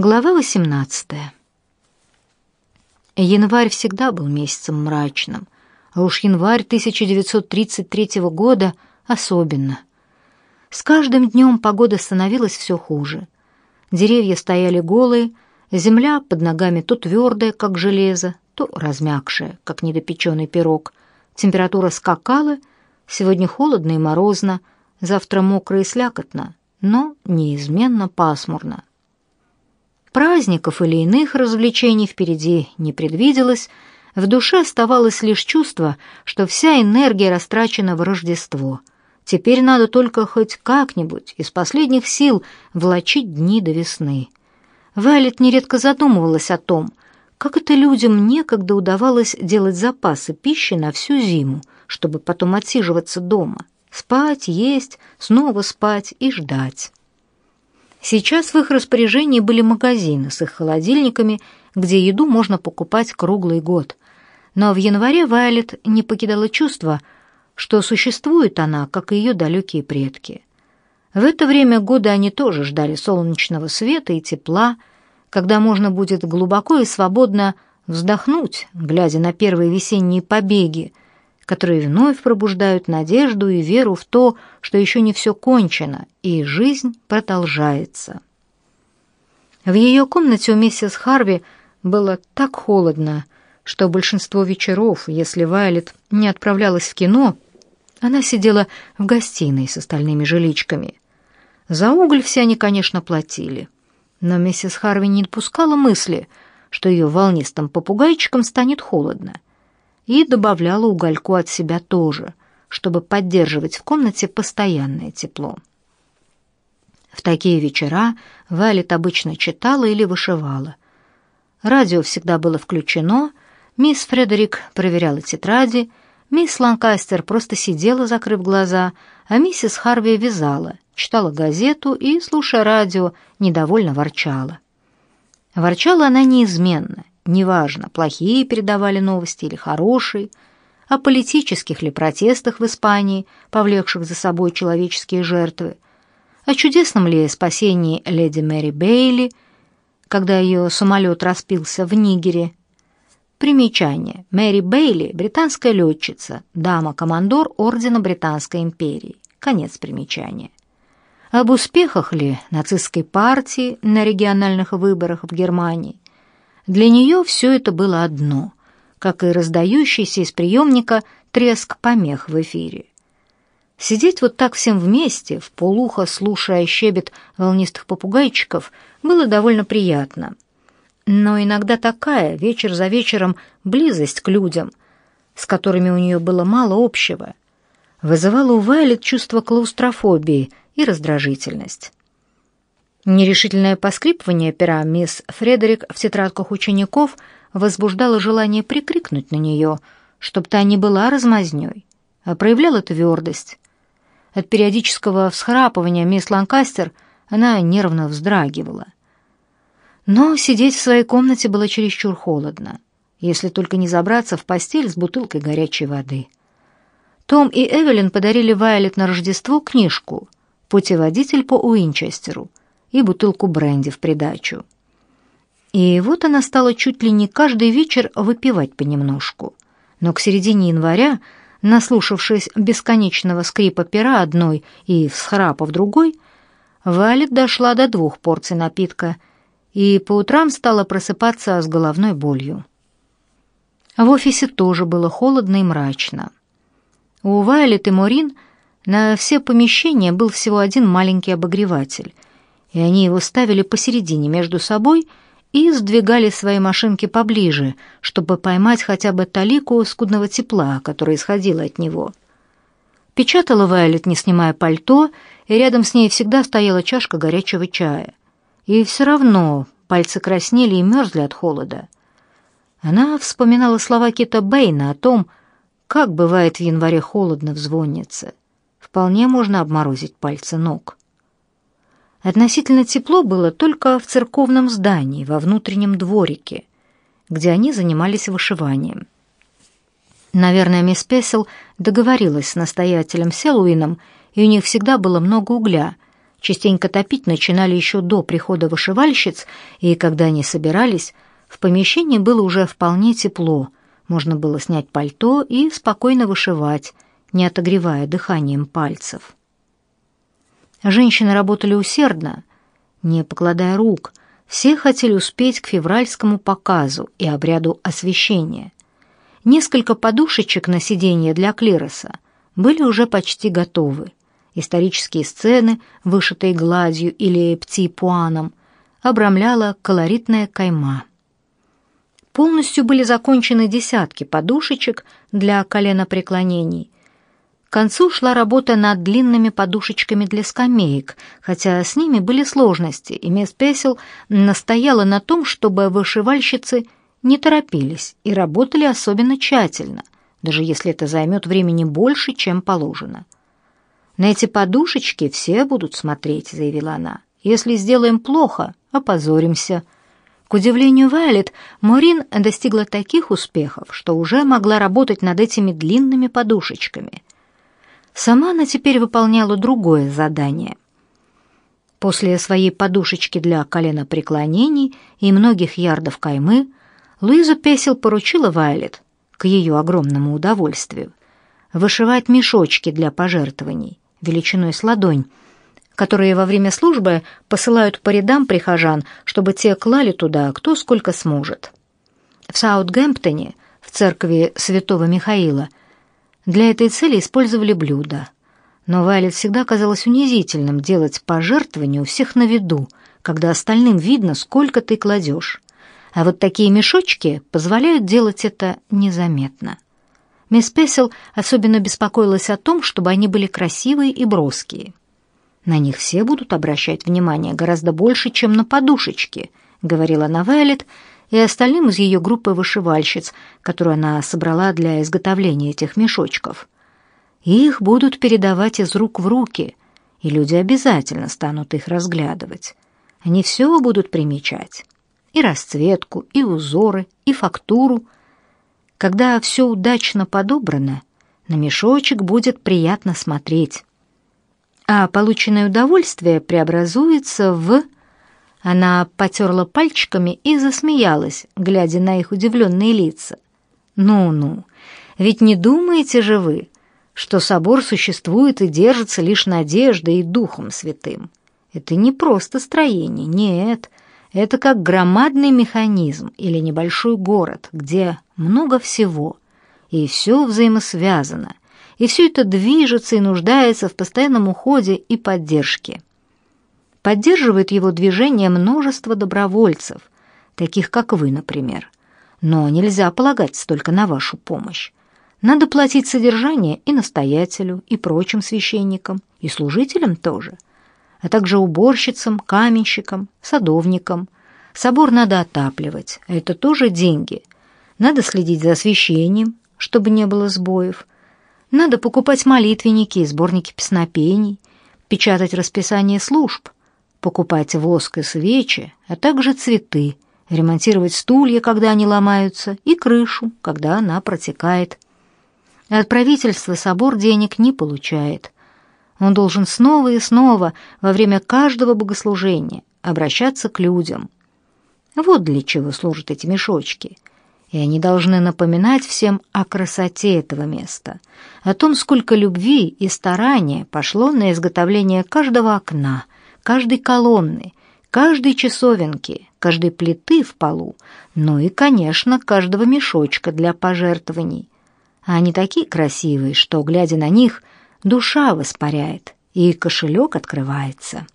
Глава 18. Январь всегда был месяцем мрачным, а уж январь 1933 года особенно. С каждым днем погода становилась все хуже. Деревья стояли голые, земля под ногами то твердая, как железо, то размякшая, как недопеченный пирог. Температура скакала, сегодня холодно и морозно, завтра мокро и слякотно, но неизменно пасмурно. Праздников или иных развлечений впереди не предвиделось, в душе оставалось лишь чувство, что вся энергия растрачена в Рождество. Теперь надо только хоть как-нибудь из последних сил влачить дни до весны. Вайлет нередко задумывалась о том, как это людям некогда удавалось делать запасы пищи на всю зиму, чтобы потом отсиживаться дома, спать, есть, снова спать и ждать. Сейчас в их распоряжении были магазины с их холодильниками, где еду можно покупать круглый год. Но в январе Вайлет не покидало чувство, что существует она, как и ее далекие предки. В это время года они тоже ждали солнечного света и тепла, когда можно будет глубоко и свободно вздохнуть, глядя на первые весенние побеги, которые вновь пробуждают надежду и веру в то, что еще не все кончено, и жизнь продолжается. В ее комнате у миссис Харви было так холодно, что большинство вечеров, если Вайлет не отправлялась в кино, она сидела в гостиной с остальными жиличками. За уголь все они, конечно, платили. Но миссис Харви не допускала мысли, что ее волнистым попугайчикам станет холодно — и добавляла угольку от себя тоже, чтобы поддерживать в комнате постоянное тепло. В такие вечера Валет обычно читала или вышивала. Радио всегда было включено, мисс Фредерик проверяла тетради, мисс Ланкастер просто сидела, закрыв глаза, а миссис Харви вязала, читала газету и, слушая радио, недовольно ворчала. Ворчала она неизменно, Неважно, плохие передавали новости или хорошие, о политических ли протестах в Испании, повлекших за собой человеческие жертвы, о чудесном ли спасении леди Мэри Бейли, когда ее самолет распился в Нигере. Примечание. Мэри Бейли – британская летчица, дама-командор Ордена Британской империи. Конец примечания. Об успехах ли нацистской партии на региональных выборах в Германии – для нее все это было одно, как и раздающийся из приемника треск помех в эфире. Сидеть вот так всем вместе, в полухо слушая щебет волнистых попугайчиков, было довольно приятно. Но иногда такая, вечер за вечером, близость к людям, с которыми у нее было мало общего, вызывала у Вайлет чувство клаустрофобии и раздражительность. Нерешительное поскрипывание пера мисс Фредерик в тетрадках учеников возбуждало желание прикрикнуть на нее, чтоб та не была размазнёй, а проявляла твердость. От периодического всхрапывания мисс Ланкастер она нервно вздрагивала. Но сидеть в своей комнате было чересчур холодно, если только не забраться в постель с бутылкой горячей воды. Том и Эвелин подарили Вайлет на Рождество книжку «Путеводитель по Уинчестеру», и бутылку бренди в придачу. И вот она стала чуть ли не каждый вечер выпивать понемножку. Но к середине января, наслушавшись бесконечного скрипа пера одной и всхрапов другой, Валет дошла до двух порций напитка и по утрам стала просыпаться с головной болью. В офисе тоже было холодно и мрачно. У Вайлет и Морин на все помещения был всего один маленький обогреватель — и они его ставили посередине между собой и сдвигали свои машинки поближе, чтобы поймать хотя бы талику скудного тепла, которое исходило от него. Печатала Вайлет, не снимая пальто, и рядом с ней всегда стояла чашка горячего чая. И все равно пальцы краснели и мерзли от холода. Она вспоминала слова Кита Бэйна о том, как бывает в январе холодно в звоннице. Вполне можно обморозить пальцы ног. Относительно тепло было только в церковном здании, во внутреннем дворике, где они занимались вышиванием. Наверное, мисс Песел договорилась с настоятелем Селуином, и у них всегда было много угля, Частенько топить начинали еще до прихода вышивальщиц, и когда они собирались, в помещении было уже вполне тепло, можно было снять пальто и спокойно вышивать, не отогревая дыханием пальцев. Женщины работали усердно, не покладая рук, все хотели успеть к февральскому показу и обряду освящения. Несколько подушечек на сиденье для клироса были уже почти готовы. Исторические сцены, вышитые гладью или птипуаном, обрамляла колоритная кайма. Полностью были закончены десятки подушечек для коленопреклонений. К концу шла работа над длинными подушечками для скамеек, хотя с ними были сложности, и мисс Песел настояла на том, чтобы вышивальщицы не торопились и работали особенно тщательно, даже если это займет времени больше, чем положено. «На эти подушечки все будут смотреть», — заявила она. «Если сделаем плохо, опозоримся». К удивлению Вайлет, Морин достигла таких успехов, что уже могла работать над этими длинными подушечками. Сама она теперь выполняла другое задание. После своей подушечки для коленопреклонений и многих ярдов каймы Луиза Песел поручила Вайлет, к ее огромному удовольствию, вышивать мешочки для пожертвований величиной с ладонь, которые во время службы посылают по рядам прихожан, чтобы те клали туда кто сколько сможет. В Саутгемптоне, в церкви святого Михаила, для этой цели использовали блюда. Но Вайлет всегда казалось унизительным делать пожертвования у всех на виду, когда остальным видно, сколько ты кладешь. А вот такие мешочки позволяют делать это незаметно. Мисс Песел особенно беспокоилась о том, чтобы они были красивые и броские. На них все будут обращать внимание гораздо больше, чем на подушечки, говорила она Вайлет и остальным из ее группы вышивальщиц, которую она собрала для изготовления этих мешочков. Их будут передавать из рук в руки, и люди обязательно станут их разглядывать. Они все будут примечать и расцветку, и узоры, и фактуру. Когда все удачно подобрано, на мешочек будет приятно смотреть. А полученное удовольствие преобразуется в... Она потерла пальчиками и засмеялась, глядя на их удивленные лица. «Ну-ну, ведь не думаете же вы, что собор существует и держится лишь надеждой и духом святым? Это не просто строение, нет, это как громадный механизм или небольшой город, где много всего, и все взаимосвязано, и все это движется и нуждается в постоянном уходе и поддержке. Поддерживает его движение множество добровольцев, таких как вы, например. Но нельзя полагаться только на вашу помощь. Надо платить содержание и настоятелю, и прочим священникам, и служителям тоже – а также уборщицам, каменщикам, садовникам. Собор надо отапливать, а это тоже деньги. Надо следить за освещением, чтобы не было сбоев. Надо покупать молитвенники и сборники песнопений, печатать расписание служб, покупать воск и свечи, а также цветы, ремонтировать стулья, когда они ломаются, и крышу, когда она протекает. От правительства собор денег не получает – он должен снова и снова во время каждого богослужения обращаться к людям. Вот для чего служат эти мешочки. И они должны напоминать всем о красоте этого места, о том, сколько любви и старания пошло на изготовление каждого окна, каждой колонны, каждой часовенки, каждой плиты в полу, ну и, конечно, каждого мешочка для пожертвований. А они такие красивые, что, глядя на них, душа воспаряет, и кошелек открывается.